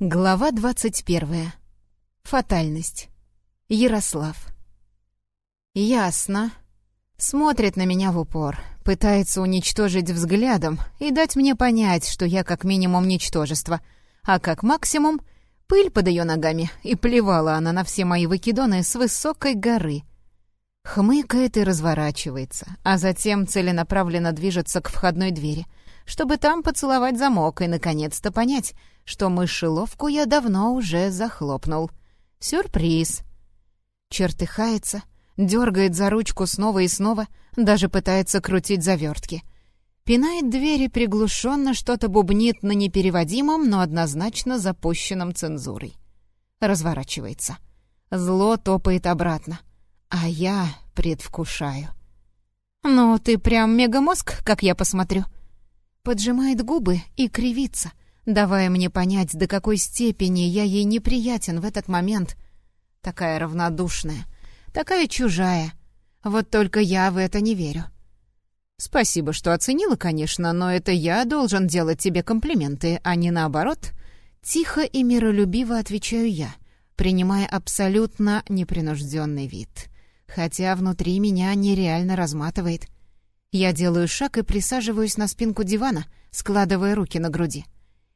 Глава двадцать первая. Фатальность. Ярослав. Ясно. Смотрит на меня в упор, пытается уничтожить взглядом и дать мне понять, что я как минимум ничтожество, а как максимум — пыль под ее ногами, и плевала она на все мои выкидоны с высокой горы. Хмыкает и разворачивается, а затем целенаправленно движется к входной двери, чтобы там поцеловать замок и, наконец-то, понять — что мышеловку я давно уже захлопнул. Сюрприз. Чертыхается, дергает за ручку снова и снова, даже пытается крутить завертки. Пинает двери приглушенно, что-то бубнит на непереводимом, но однозначно запущенном цензурой. Разворачивается. Зло топает обратно. А я предвкушаю. «Ну, ты прям мегамозг, как я посмотрю». Поджимает губы и кривится — давая мне понять, до какой степени я ей неприятен в этот момент. Такая равнодушная, такая чужая. Вот только я в это не верю. Спасибо, что оценила, конечно, но это я должен делать тебе комплименты, а не наоборот. Тихо и миролюбиво отвечаю я, принимая абсолютно непринужденный вид. Хотя внутри меня нереально разматывает. Я делаю шаг и присаживаюсь на спинку дивана, складывая руки на груди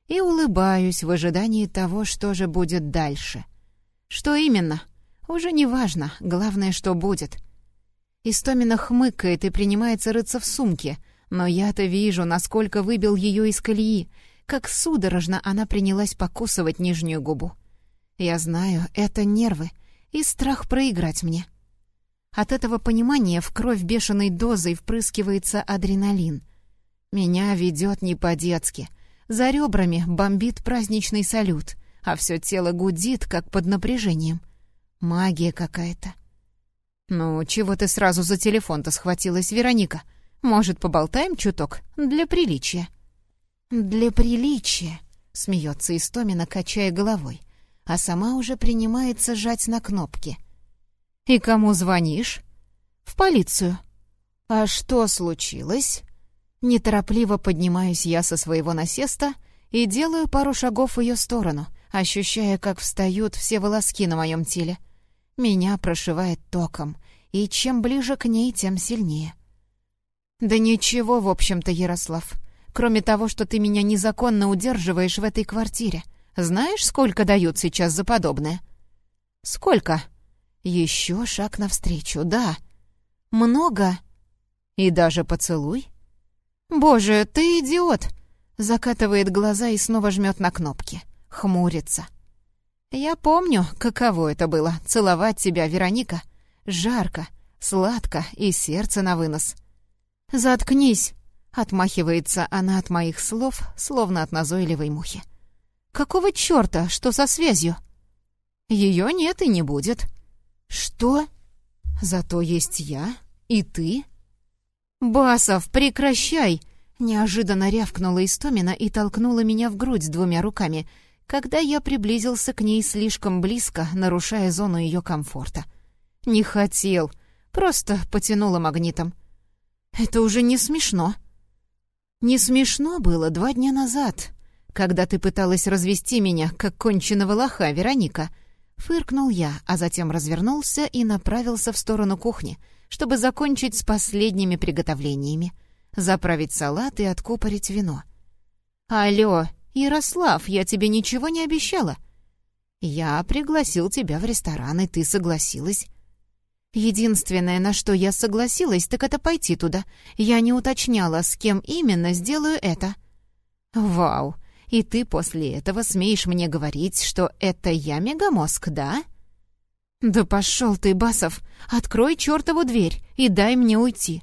и улыбаюсь в ожидании того, что же будет дальше. Что именно? Уже не важно, главное, что будет. Истомина хмыкает и принимается рыться в сумке, но я-то вижу, насколько выбил ее из колеи, как судорожно она принялась покусывать нижнюю губу. Я знаю, это нервы и страх проиграть мне. От этого понимания в кровь бешеной дозой впрыскивается адреналин. Меня ведет не по-детски — за ребрами бомбит праздничный салют, а все тело гудит, как под напряжением. Магия какая-то. «Ну, чего ты сразу за телефон-то схватилась, Вероника? Может, поболтаем чуток? Для приличия». «Для приличия», — смеется Истомина, качая головой, а сама уже принимается жать на кнопки. «И кому звонишь?» «В полицию». «А что случилось?» Неторопливо поднимаюсь я со своего насеста и делаю пару шагов в ее сторону, ощущая, как встают все волоски на моем теле. Меня прошивает током, и чем ближе к ней, тем сильнее. «Да ничего, в общем-то, Ярослав. Кроме того, что ты меня незаконно удерживаешь в этой квартире. Знаешь, сколько дают сейчас за подобное?» «Сколько?» «Еще шаг навстречу, да». «Много?» «И даже поцелуй?» «Боже, ты идиот!» Закатывает глаза и снова жмет на кнопки. Хмурится. «Я помню, каково это было — целовать тебя, Вероника. Жарко, сладко и сердце на вынос». «Заткнись!» — отмахивается она от моих слов, словно от назойливой мухи. «Какого чёрта? Что со связью?» «Её нет и не будет». «Что?» «Зато есть я и ты». «Басов, прекращай!» Неожиданно рявкнула Истомина и толкнула меня в грудь двумя руками, когда я приблизился к ней слишком близко, нарушая зону ее комфорта. «Не хотел, просто потянула магнитом». «Это уже не смешно». «Не смешно было два дня назад, когда ты пыталась развести меня, как конченого лоха, Вероника». Фыркнул я, а затем развернулся и направился в сторону кухни — чтобы закончить с последними приготовлениями, заправить салат и откупорить вино. «Алло, Ярослав, я тебе ничего не обещала?» «Я пригласил тебя в ресторан, и ты согласилась». «Единственное, на что я согласилась, так это пойти туда. Я не уточняла, с кем именно сделаю это». «Вау! И ты после этого смеешь мне говорить, что это я мегамозг, да?» «Да пошел ты, Басов! Открой чертову дверь и дай мне уйти!»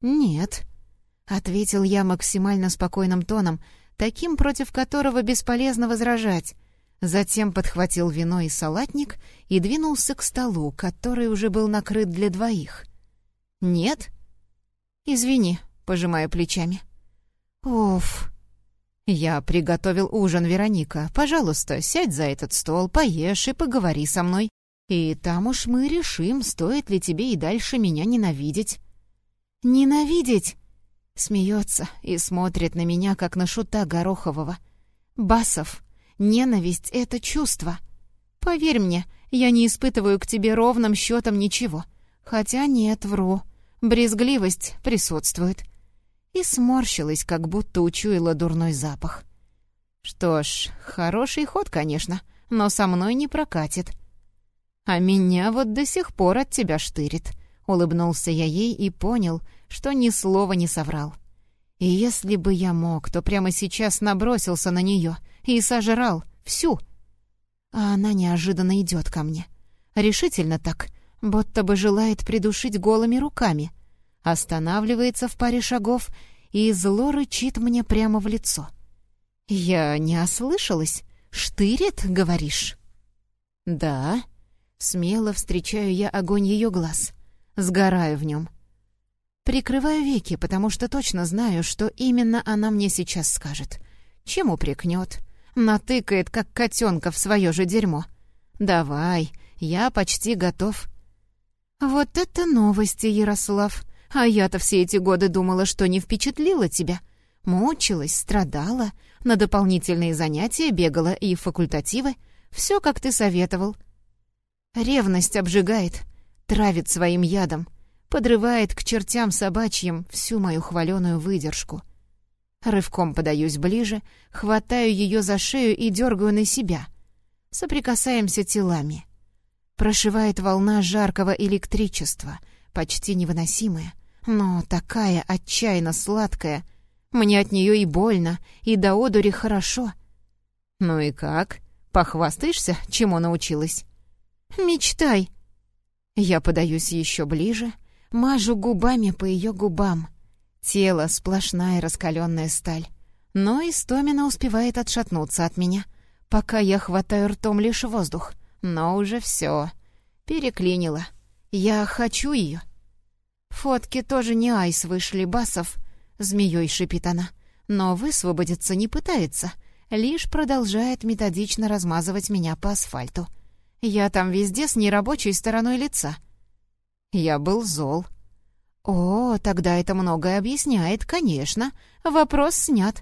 «Нет», — ответил я максимально спокойным тоном, таким, против которого бесполезно возражать. Затем подхватил вино и салатник и двинулся к столу, который уже был накрыт для двоих. «Нет?» «Извини», — пожимая плечами. «Уф!» «Я приготовил ужин, Вероника. Пожалуйста, сядь за этот стол, поешь и поговори со мной. И там уж мы решим, стоит ли тебе и дальше меня ненавидеть». «Ненавидеть?» Смеется и смотрит на меня, как на шута Горохового. «Басов, Ненависть — это чувство. Поверь мне, я не испытываю к тебе ровным счетом ничего. Хотя нет, вру. Брезгливость присутствует. И сморщилась, как будто учуяла дурной запах. Что ж, хороший ход, конечно, но со мной не прокатит. А меня вот до сих пор от тебя штырит. Улыбнулся я ей и понял, что ни слова не соврал. И если бы я мог, то прямо сейчас набросился на нее и сожрал всю. А она неожиданно идет ко мне. Решительно так, будто бы желает придушить голыми руками. Останавливается в паре шагов и зло рычит мне прямо в лицо. «Я не ослышалась? Штырит, говоришь?» «Да». Смело встречаю я огонь ее глаз. Сгораю в нем. Прикрываю веки, потому что точно знаю, что именно она мне сейчас скажет. Чем упрекнет? Натыкает, как котенка, в свое же дерьмо. «Давай, я почти готов». «Вот это новости, Ярослав! А я-то все эти годы думала, что не впечатлила тебя. Мучилась, страдала, на дополнительные занятия бегала и факультативы. Все, как ты советовал. Ревность обжигает, травит своим ядом, подрывает к чертям собачьим всю мою хваленую выдержку. Рывком подаюсь ближе, хватаю ее за шею и дергаю на себя. Соприкасаемся телами. Прошивает волна жаркого электричества, почти невыносимая, но такая отчаянно сладкая. Мне от нее и больно, и до одури хорошо. «Ну и как? Похвастаешься, чему научилась?» «Мечтай!» Я подаюсь еще ближе, мажу губами по ее губам. Тело — сплошная раскаленная сталь. Но Истомина успевает отшатнуться от меня, пока я хватаю ртом лишь воздух. Но уже все. Переклинило. Я хочу ее. Фотки тоже не айс вышли, Басов. Змеей шипит она. Но высвободиться не пытается. Лишь продолжает методично размазывать меня по асфальту. Я там везде с нерабочей стороной лица. Я был зол. О, тогда это многое объясняет, конечно. Вопрос снят.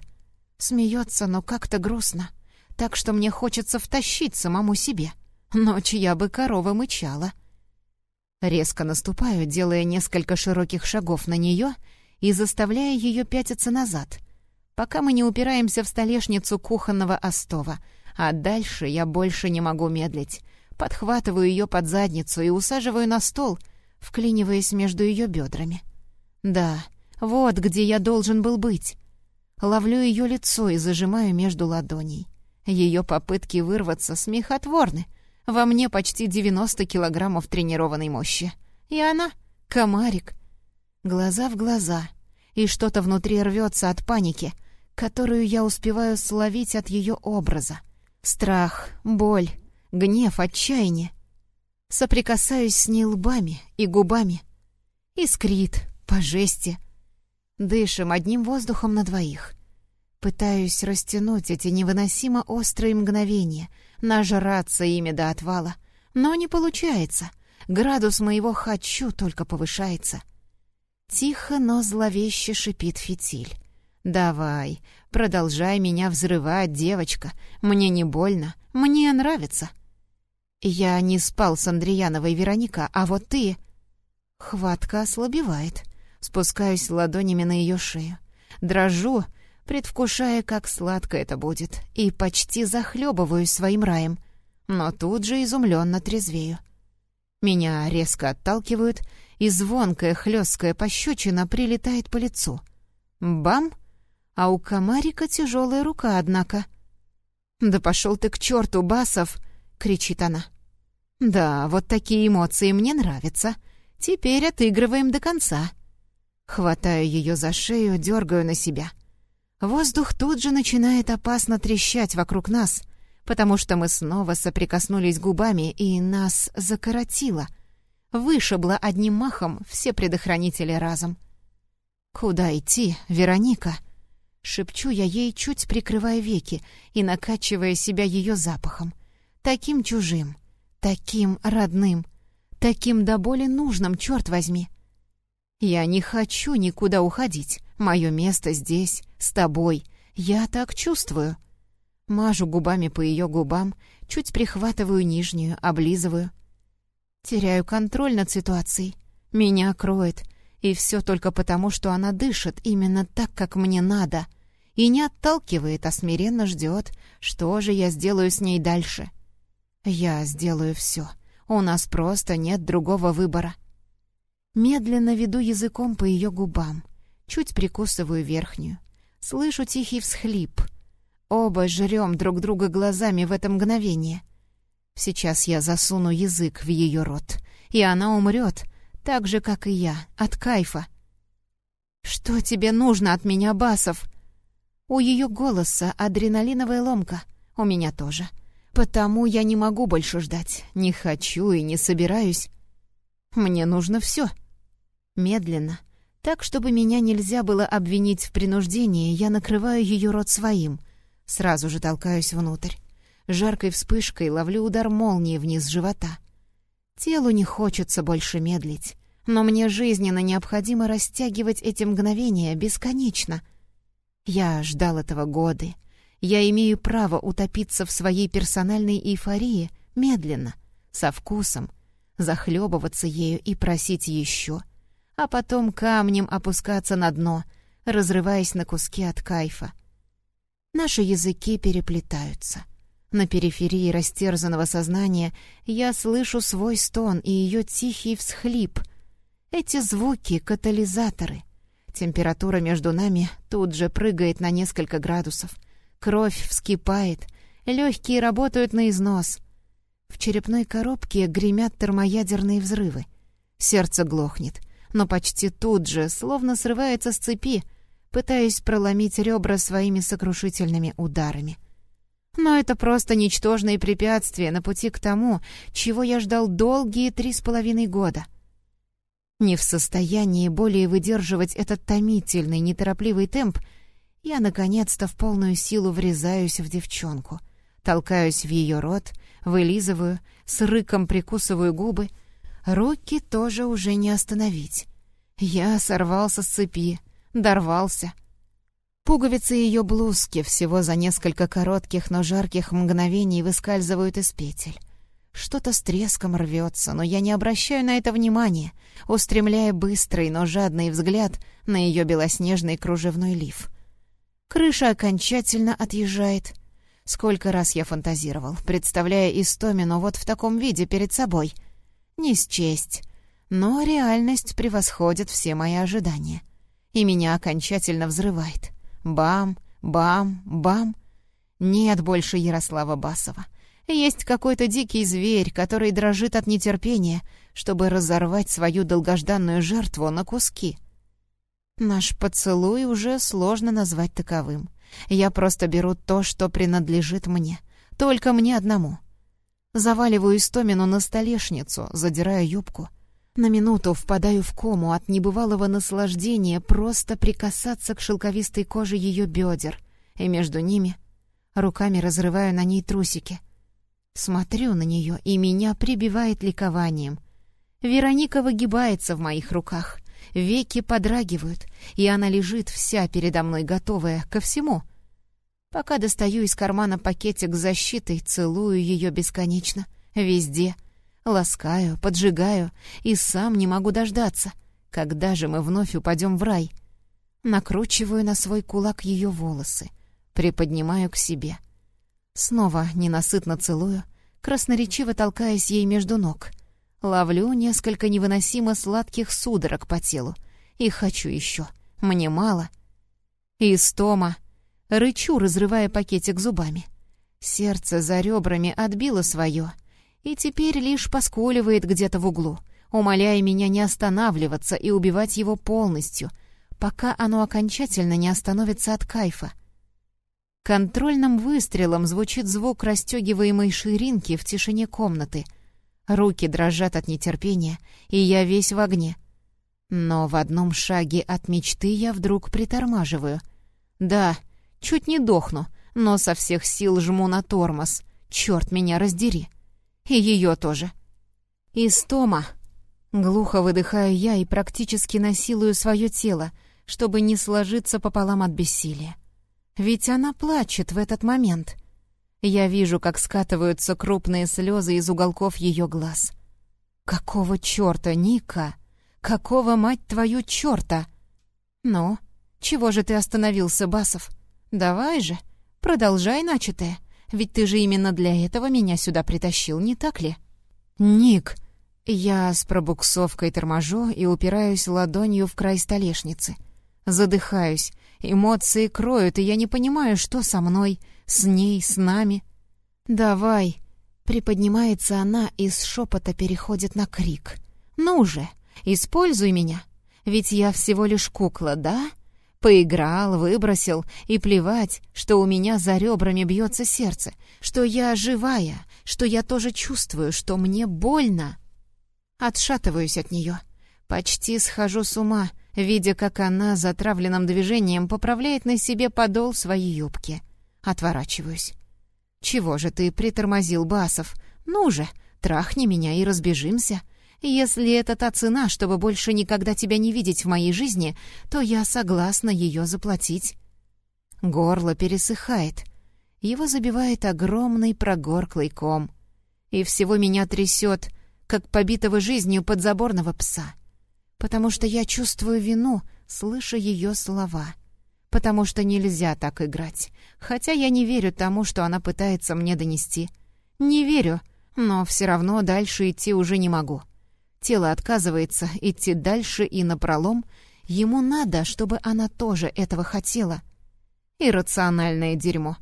Смеется, но как-то грустно. Так что мне хочется втащить самому себе. Но чья бы корова мычала. Резко наступаю, делая несколько широких шагов на нее и заставляя ее пятиться назад, пока мы не упираемся в столешницу кухонного остова, а дальше я больше не могу медлить подхватываю ее под задницу и усаживаю на стол, вклиниваясь между ее бедрами. Да, вот где я должен был быть. Ловлю ее лицо и зажимаю между ладоней. Ее попытки вырваться смехотворны. Во мне почти 90 килограммов тренированной мощи. И она — комарик. Глаза в глаза. И что-то внутри рвется от паники, которую я успеваю словить от ее образа. Страх, боль, гнев, отчаяние. Соприкасаюсь с ней лбами и губами. Искрит, по жести. Дышим одним воздухом на двоих. Пытаюсь растянуть эти невыносимо острые мгновения, нажраться ими до отвала. Но не получается. Градус моего «хочу» только повышается. Тихо, но зловеще шипит фитиль. «Давай, продолжай меня взрывать, девочка. Мне не больно, мне нравится». «Я не спал с Андреяновой, Вероника, а вот ты...» Хватка ослабевает. Спускаюсь ладонями на ее шею. Дрожу, предвкушая, как сладко это будет, и почти захлебываюсь своим раем. Но тут же изумленно трезвею. Меня резко отталкивают, и звонкая хлесткая пощечина прилетает по лицу. Бам! А у комарика тяжелая рука, однако. «Да пошел ты к черту, Басов!» — кричит она. «Да, вот такие эмоции мне нравятся. Теперь отыгрываем до конца». Хватаю ее за шею, дергаю на себя. Воздух тут же начинает опасно трещать вокруг нас, потому что мы снова соприкоснулись губами, и нас закоротило. Вышибло одним махом все предохранители разом. «Куда идти, Вероника?» Шепчу я ей, чуть прикрывая веки и накачивая себя ее запахом. Таким чужим, таким родным, таким до боли нужным, черт возьми. Я не хочу никуда уходить. Мое место здесь, с тобой. Я так чувствую. Мажу губами по ее губам, чуть прихватываю нижнюю, облизываю. Теряю контроль над ситуацией. Меня кроет. И все только потому, что она дышит именно так, как мне надо. И не отталкивает, а смиренно ждет, что же я сделаю с ней дальше. Я сделаю все. У нас просто нет другого выбора. Медленно веду языком по ее губам. Чуть прикусываю верхнюю. Слышу тихий всхлип. Оба жрем друг друга глазами в это мгновение. Сейчас я засуну язык в ее рот, и она умрет, так же, как и я, от кайфа. «Что тебе нужно от меня, Басов?» У ее голоса адреналиновая ломка, у меня тоже. Потому я не могу больше ждать, не хочу и не собираюсь. Мне нужно все. Медленно, так, чтобы меня нельзя было обвинить в принуждении, я накрываю ее рот своим. Сразу же толкаюсь внутрь. Жаркой вспышкой ловлю удар молнии вниз живота. Телу не хочется больше медлить, но мне жизненно необходимо растягивать эти мгновения бесконечно. Я ждал этого годы. Я имею право утопиться в своей персональной эйфории медленно, со вкусом, захлебываться ею и просить еще — а потом камнем опускаться на дно, разрываясь на куски от кайфа. Наши языки переплетаются. На периферии растерзанного сознания я слышу свой стон и ее тихий всхлип. Эти звуки — катализаторы. Температура между нами тут же прыгает на несколько градусов. Кровь вскипает, легкие работают на износ. В черепной коробке гремят термоядерные взрывы. Сердце глохнет — но почти тут же, словно срывается с цепи, пытаясь проломить ребра своими сокрушительными ударами. Но это просто ничтожные препятствия на пути к тому, чего я ждал долгие три с половиной года. Не в состоянии более выдерживать этот томительный, неторопливый темп, я, наконец-то, в полную силу врезаюсь в девчонку, толкаюсь в ее рот, вылизываю, с рыком прикусываю губы — Руки тоже уже не остановить. Я сорвался с цепи, дорвался. Пуговицы ее блузки всего за несколько коротких, но жарких мгновений выскальзывают из петель. Что-то с треском рвется, но я не обращаю на это внимания, устремляя быстрый, но жадный взгляд на ее белоснежный кружевной лиф. Крыша окончательно отъезжает. Сколько раз я фантазировал, представляя Истомину вот в таком виде перед собой — не счесть. Но реальность превосходит все мои ожидания. И меня окончательно взрывает. Бам, бам, бам. Нет больше Ярослава Басова. Есть какой-то дикий зверь, который дрожит от нетерпения, чтобы разорвать свою долгожданную жертву на куски. Наш поцелуй уже сложно назвать таковым. Я просто беру то, что принадлежит мне. Только мне одному. Заваливаю Истомину на столешницу, задирая юбку. На минуту впадаю в кому от небывалого наслаждения просто прикасаться к шелковистой коже ее бедер, и между ними руками разрываю на ней трусики. Смотрю на нее, и меня прибивает ликованием. Вероника выгибается в моих руках, веки подрагивают, и она лежит вся передо мной готовая ко всему — Пока достаю из кармана пакетик с защитой, целую ее бесконечно, везде. Ласкаю, поджигаю и сам не могу дождаться. Когда же мы вновь упадем в рай? Накручиваю на свой кулак ее волосы, приподнимаю к себе. Снова ненасытно целую, красноречиво толкаясь ей между ног. Ловлю несколько невыносимо сладких судорог по телу. И хочу еще. Мне мало. Истома Рычу, разрывая пакетик зубами. Сердце за ребрами отбило свое, и теперь лишь поскуливает где-то в углу, умоляя меня не останавливаться и убивать его полностью, пока оно окончательно не остановится от кайфа. Контрольным выстрелом звучит звук расстегиваемой ширинки в тишине комнаты. Руки дрожат от нетерпения, и я весь в огне. Но в одном шаге от мечты я вдруг притормаживаю. Да, — Чуть не дохну, но со всех сил жму на тормоз. Черт меня раздери. И ее тоже. Истома. Глухо выдыхаю я и практически насилую свое тело, чтобы не сложиться пополам от бессилия. Ведь она плачет в этот момент. Я вижу, как скатываются крупные слезы из уголков ее глаз. «Какого черта, Ника? Какого, мать твою, черта?» «Ну, чего же ты остановился, Басов? Давай же, продолжай начатое, ведь ты же именно для этого меня сюда притащил, не так ли?» «Ник!» Я с пробуксовкой торможу и упираюсь ладонью в край столешницы. Задыхаюсь, эмоции кроют, и я не понимаю, что со мной, с ней, с нами. «Давай!» Приподнимается она и с шепота переходит на крик. «Ну же, используй меня! Ведь я всего лишь кукла, да?» Поиграл, выбросил, и плевать, что у меня за ребрами бьется сердце, что я живая, что я тоже чувствую, что мне больно. Отшатываюсь от нее. Почти схожу с ума, видя, как она затравленным движением поправляет на себе подол своей юбки. Отворачиваюсь. «Чего же ты притормозил, Басов? Ну же, трахни меня и разбежимся. Если это та цена, чтобы больше никогда тебя не видеть в моей жизни, то я согласна ее заплатить». Горло пересыхает. Его забивает огромный прогорклый ком. И всего меня трясет, как побитого жизнью подзаборного пса. Потому что я чувствую вину, слыша ее слова — потому что нельзя так играть. Хотя я не верю тому, что она пытается мне донести. Не верю, но все равно дальше идти уже не могу. Тело отказывается идти дальше и напролом. Ему надо, чтобы она тоже этого хотела. Иррациональное дерьмо.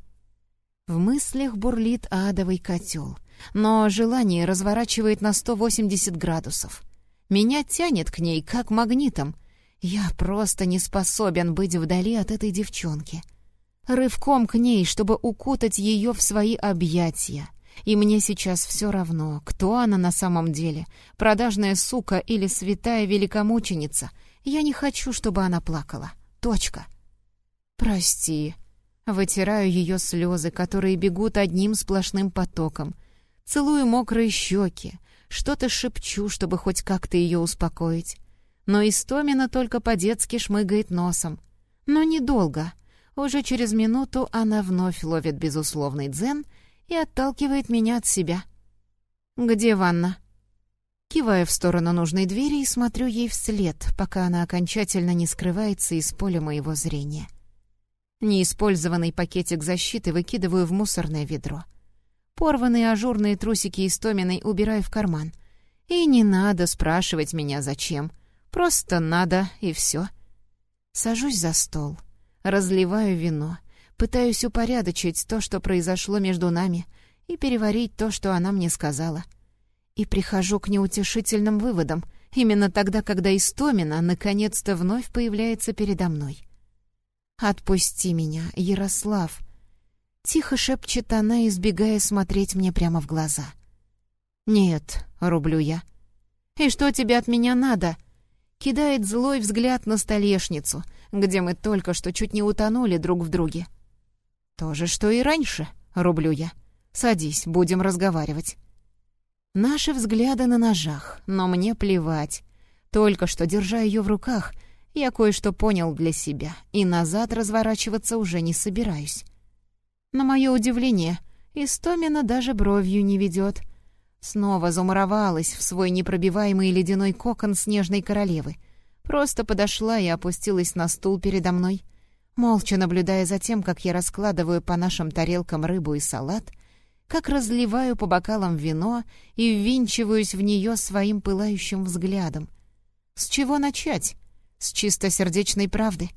В мыслях бурлит адовый котел, но желание разворачивает на 180 градусов. Меня тянет к ней, как магнитом, я просто не способен быть вдали от этой девчонки. Рывком к ней, чтобы укутать ее в свои объятия. И мне сейчас все равно, кто она на самом деле, продажная сука или святая великомученица. Я не хочу, чтобы она плакала. Точка. Прости. Вытираю ее слезы, которые бегут одним сплошным потоком. Целую мокрые щеки. Что-то шепчу, чтобы хоть как-то ее успокоить но Истомина только по-детски шмыгает носом. Но недолго. Уже через минуту она вновь ловит безусловный дзен и отталкивает меня от себя. «Где ванна?» Киваю в сторону нужной двери и смотрю ей вслед, пока она окончательно не скрывается из поля моего зрения. Неиспользованный пакетик защиты выкидываю в мусорное ведро. Порванные ажурные трусики Истоминой убираю в карман. И не надо спрашивать меня, зачем — Просто надо, и все. Сажусь за стол, разливаю вино, пытаюсь упорядочить то, что произошло между нами, и переварить то, что она мне сказала. И прихожу к неутешительным выводам, именно тогда, когда Истомина наконец-то вновь появляется передо мной. «Отпусти меня, Ярослав!» Тихо шепчет она, избегая смотреть мне прямо в глаза. «Нет», — рублю я. «И что тебе от меня надо?» кидает злой взгляд на столешницу, где мы только что чуть не утонули друг в друге. «То же, что и раньше», — рублю я. «Садись, будем разговаривать». Наши взгляды на ножах, но мне плевать. Только что, держа ее в руках, я кое-что понял для себя, и назад разворачиваться уже не собираюсь. На мое удивление, Истомина даже бровью не ведет — Снова замуровалась в свой непробиваемый ледяной кокон снежной королевы. Просто подошла и опустилась на стул передо мной, молча наблюдая за тем, как я раскладываю по нашим тарелкам рыбу и салат, как разливаю по бокалам вино и ввинчиваюсь в нее своим пылающим взглядом. С чего начать? С чистосердечной правды.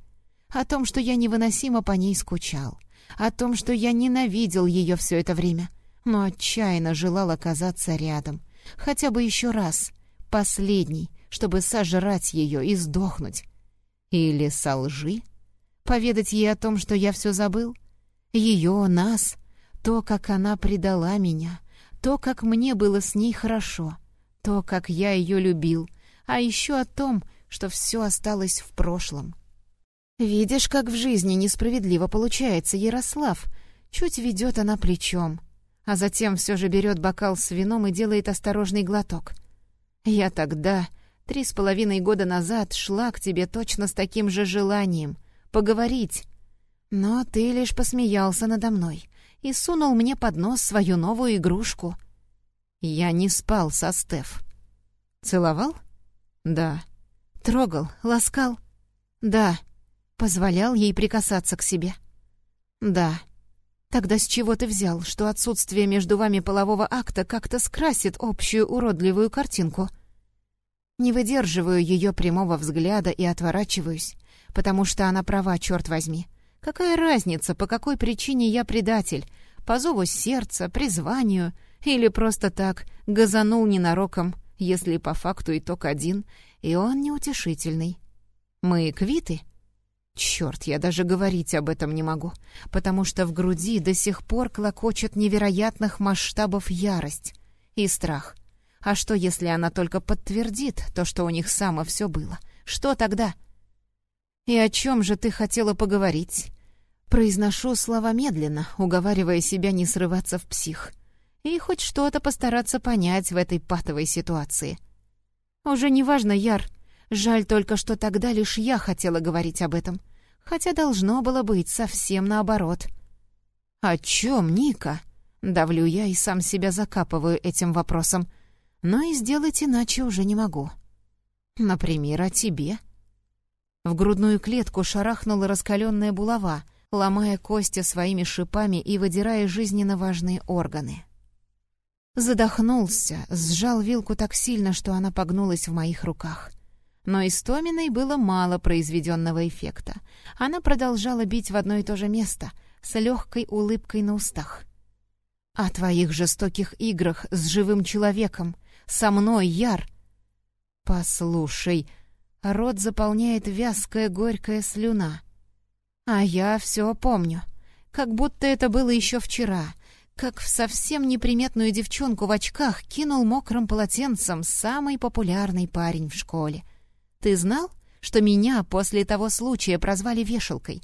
О том, что я невыносимо по ней скучал. О том, что я ненавидел ее все это время — но отчаянно желал оказаться рядом. Хотя бы еще раз. Последний, чтобы сожрать ее и сдохнуть. Или со лжи? Поведать ей о том, что я все забыл? Ее, нас, то, как она предала меня, то, как мне было с ней хорошо, то, как я ее любил, а еще о том, что все осталось в прошлом. «Видишь, как в жизни несправедливо получается, Ярослав?» Чуть ведет она плечом а затем все же берет бокал с вином и делает осторожный глоток. «Я тогда, три с половиной года назад, шла к тебе точно с таким же желанием — поговорить. Но ты лишь посмеялся надо мной и сунул мне под нос свою новую игрушку. Я не спал со Стеф. Целовал? Да. Трогал, ласкал? Да. Позволял ей прикасаться к себе? Да. Тогда с чего ты взял, что отсутствие между вами полового акта как-то скрасит общую уродливую картинку? Не выдерживаю ее прямого взгляда и отворачиваюсь, потому что она права, черт возьми. Какая разница, по какой причине я предатель? По зову сердца, призванию или просто так газанул ненароком, если по факту итог один, и он неутешительный. Мы квиты? Черт, я даже говорить об этом не могу, потому что в груди до сих пор клокочет невероятных масштабов ярость и страх — а что, если она только подтвердит то, что у них само все было? Что тогда? «И о чем же ты хотела поговорить?» Произношу слова медленно, уговаривая себя не срываться в псих. И хоть что-то постараться понять в этой патовой ситуации. Уже не важно, Яр. Жаль только, что тогда лишь я хотела говорить об этом. Хотя должно было быть совсем наоборот. «О чем, Ника?» Давлю я и сам себя закапываю этим вопросом — но и сделать иначе уже не могу. Например, о тебе. В грудную клетку шарахнула раскаленная булава, ломая кости своими шипами и выдирая жизненно важные органы. Задохнулся, сжал вилку так сильно, что она погнулась в моих руках. Но Истоминой было мало произведенного эффекта. Она продолжала бить в одно и то же место, с легкой улыбкой на устах. «О твоих жестоких играх с живым человеком, со мной, Яр!» «Послушай!» Рот заполняет вязкая горькая слюна. А я все помню. Как будто это было еще вчера. Как в совсем неприметную девчонку в очках кинул мокрым полотенцем самый популярный парень в школе. Ты знал, что меня после того случая прозвали вешалкой?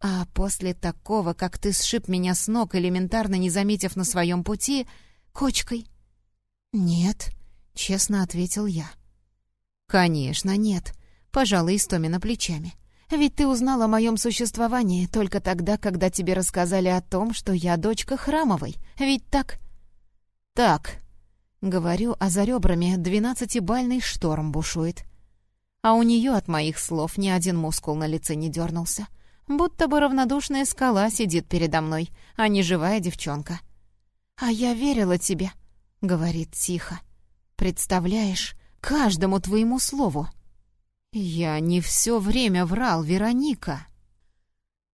А после такого, как ты сшиб меня с ног, элементарно не заметив на своем пути, кочкой? «Нет», — честно ответил я. «Конечно, нет», — пожала Истомина плечами. «Ведь ты узнал о моем существовании только тогда, когда тебе рассказали о том, что я дочка Храмовой. Ведь так?» «Так», — говорю, а за ребрами двенадцатибальный шторм бушует. А у нее от моих слов ни один мускул на лице не дернулся. Будто бы равнодушная скала сидит передо мной, а не живая девчонка. «А я верила тебе», —— говорит тихо. «Представляешь, каждому твоему слову». «Я не все время врал, Вероника».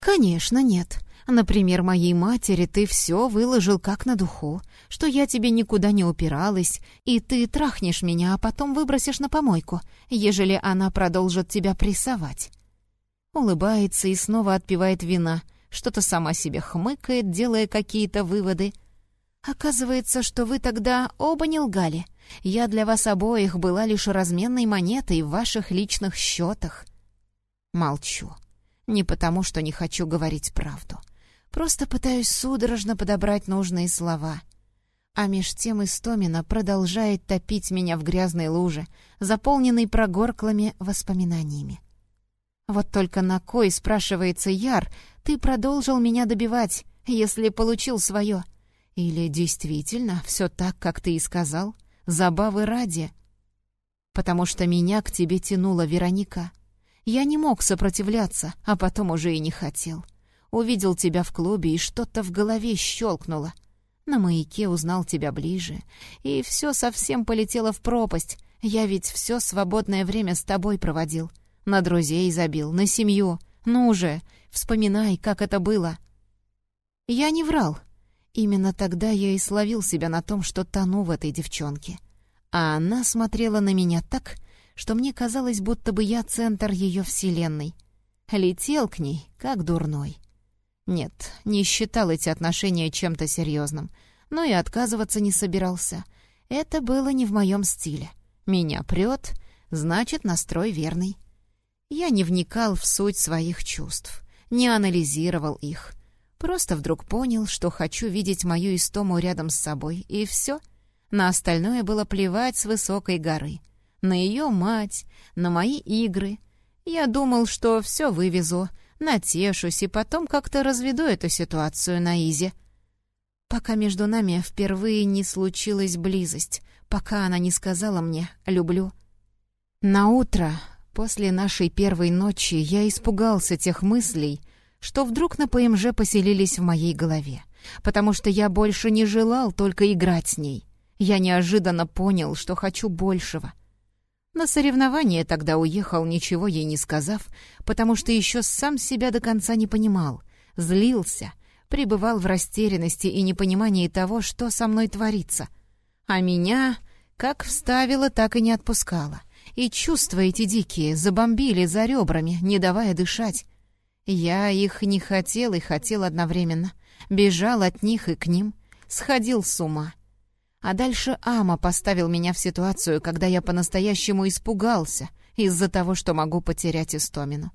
«Конечно, нет. Например, моей матери ты все выложил как на духу, что я тебе никуда не упиралась, и ты трахнешь меня, а потом выбросишь на помойку, ежели она продолжит тебя прессовать». Улыбается и снова отпивает вина, что-то сама себе хмыкает, делая какие-то выводы, «Оказывается, что вы тогда оба не лгали. Я для вас обоих была лишь разменной монетой в ваших личных счетах». Молчу. Не потому, что не хочу говорить правду. Просто пытаюсь судорожно подобрать нужные слова. А меж тем Истомина продолжает топить меня в грязной луже, заполненной прогорклыми воспоминаниями. «Вот только на кой, — спрашивается Яр, — ты продолжил меня добивать, если получил свое?» Или действительно все так, как ты и сказал? Забавы ради? Потому что меня к тебе тянула Вероника. Я не мог сопротивляться, а потом уже и не хотел. Увидел тебя в клубе, и что-то в голове щелкнуло. На маяке узнал тебя ближе, и все совсем полетело в пропасть. Я ведь все свободное время с тобой проводил. На друзей забил, на семью. Ну же, вспоминай, как это было. Я не врал, Именно тогда я и словил себя на том, что тону в этой девчонке. А она смотрела на меня так, что мне казалось, будто бы я центр ее вселенной. Летел к ней, как дурной. Нет, не считал эти отношения чем-то серьезным, но и отказываться не собирался. Это было не в моем стиле. Меня прет, значит, настрой верный. Я не вникал в суть своих чувств, не анализировал их — Просто вдруг понял, что хочу видеть мою истому рядом с собой, и все. На остальное было плевать с высокой горы. На ее мать, на мои игры. Я думал, что все вывезу, натешусь и потом как-то разведу эту ситуацию на изи. пока между нами впервые не случилась близость, пока она не сказала мне «люблю». На утро после нашей первой ночи я испугался тех мыслей, что вдруг на ПМЖ поселились в моей голове, потому что я больше не желал только играть с ней. Я неожиданно понял, что хочу большего. На соревнование тогда уехал, ничего ей не сказав, потому что еще сам себя до конца не понимал, злился, пребывал в растерянности и непонимании того, что со мной творится. А меня как вставила, так и не отпускала. И чувства эти дикие забомбили за ребрами, не давая дышать. Я их не хотел и хотел одновременно. Бежал от них и к ним. Сходил с ума. А дальше Ама поставил меня в ситуацию, когда я по-настоящему испугался из-за того, что могу потерять Истомину.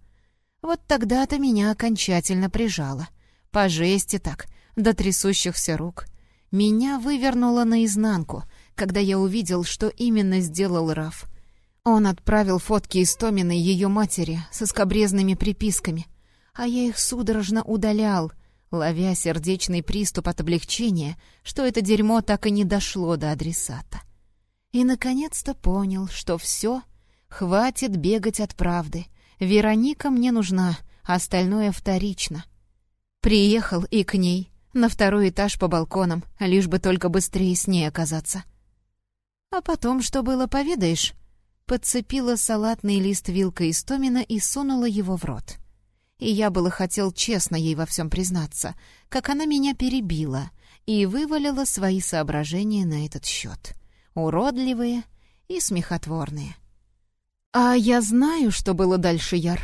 Вот тогда-то меня окончательно прижало. По жести так, до трясущихся рук. Меня вывернуло наизнанку, когда я увидел, что именно сделал Раф. Он отправил фотки Истоминой ее матери со скобрезными приписками, а я их судорожно удалял, ловя сердечный приступ от облегчения, что это дерьмо так и не дошло до адресата. И, наконец-то, понял, что все, хватит бегать от правды. Вероника мне нужна, остальное вторично. Приехал и к ней, на второй этаж по балконам, лишь бы только быстрее с ней оказаться. А потом, что было, поведаешь? Подцепила салатный лист вилкой из Томина и сунула его в рот. — и я было хотел честно ей во всем признаться, как она меня перебила и вывалила свои соображения на этот счет. Уродливые и смехотворные. «А я знаю, что было дальше, Яр.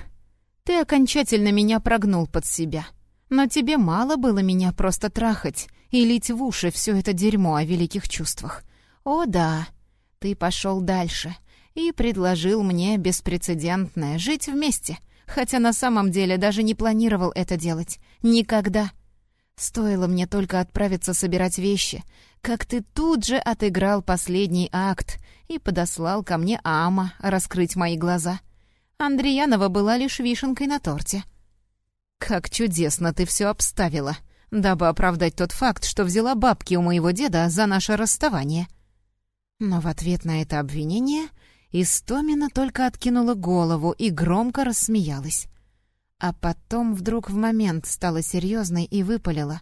Ты окончательно меня прогнул под себя. Но тебе мало было меня просто трахать и лить в уши все это дерьмо о великих чувствах. О да, ты пошел дальше и предложил мне беспрецедентное жить вместе — хотя на самом деле даже не планировал это делать. Никогда. Стоило мне только отправиться собирать вещи, как ты тут же отыграл последний акт и подослал ко мне Ама раскрыть мои глаза. Андреянова была лишь вишенкой на торте. «Как чудесно ты все обставила!» дабы оправдать тот факт, что взяла бабки у моего деда за наше расставание. Но в ответ на это обвинение Истомина только откинула голову и громко рассмеялась. А потом вдруг в момент стала серьезной и выпалила.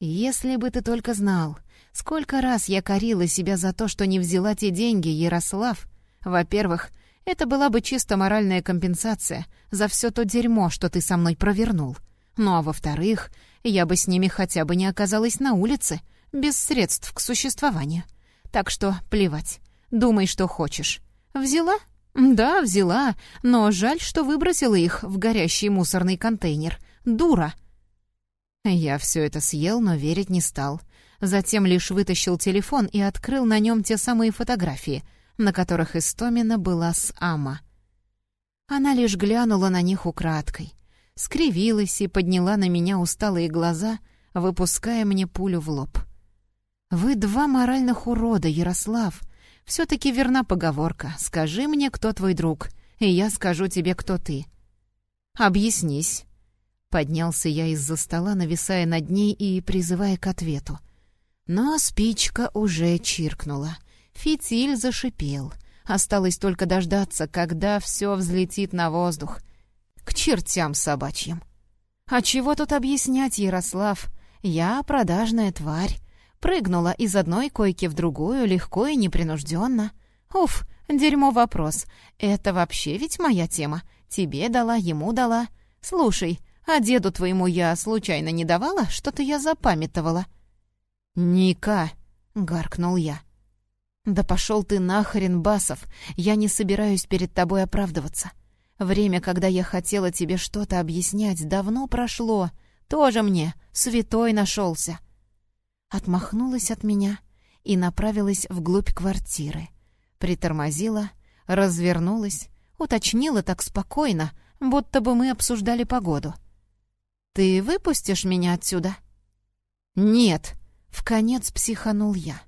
«Если бы ты только знал, сколько раз я корила себя за то, что не взяла те деньги, Ярослав. Во-первых, это была бы чисто моральная компенсация за все то дерьмо, что ты со мной провернул. Ну а во-вторых, я бы с ними хотя бы не оказалась на улице, без средств к существованию. Так что плевать. Думай, что хочешь. Взяла? Да, взяла, но жаль, что выбросила их в горящий мусорный контейнер. Дура. Я все это съел, но верить не стал. Затем лишь вытащил телефон и открыл на нем те самые фотографии, на которых Истомина была с Ама. Она лишь глянула на них украдкой, скривилась и подняла на меня усталые глаза, выпуская мне пулю в лоб. «Вы два моральных урода, Ярослав!» Все-таки верна поговорка «Скажи мне, кто твой друг, и я скажу тебе, кто ты». «Объяснись». Поднялся я из-за стола, нависая над ней и призывая к ответу. Но спичка уже чиркнула. Фитиль зашипел. Осталось только дождаться, когда все взлетит на воздух. К чертям собачьим. А чего тут объяснять, Ярослав? Я продажная тварь. Прыгнула из одной койки в другую легко и непринужденно. Уф, дерьмо вопрос. Это вообще ведь моя тема. Тебе дала, ему дала. Слушай, а деду твоему я случайно не давала? Что-то я запамятовала. «Ника!» — гаркнул я. «Да пошел ты нахрен, Басов! Я не собираюсь перед тобой оправдываться. Время, когда я хотела тебе что-то объяснять, давно прошло. Тоже мне святой нашелся отмахнулась от меня и направилась вглубь квартиры. Притормозила, развернулась, уточнила так спокойно, будто бы мы обсуждали погоду. «Ты выпустишь меня отсюда?» «Нет», — в конец психанул я.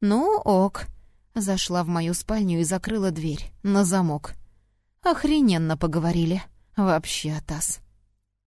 «Ну, ок», — зашла в мою спальню и закрыла дверь на замок. «Охрененно поговорили. Вообще, Атас».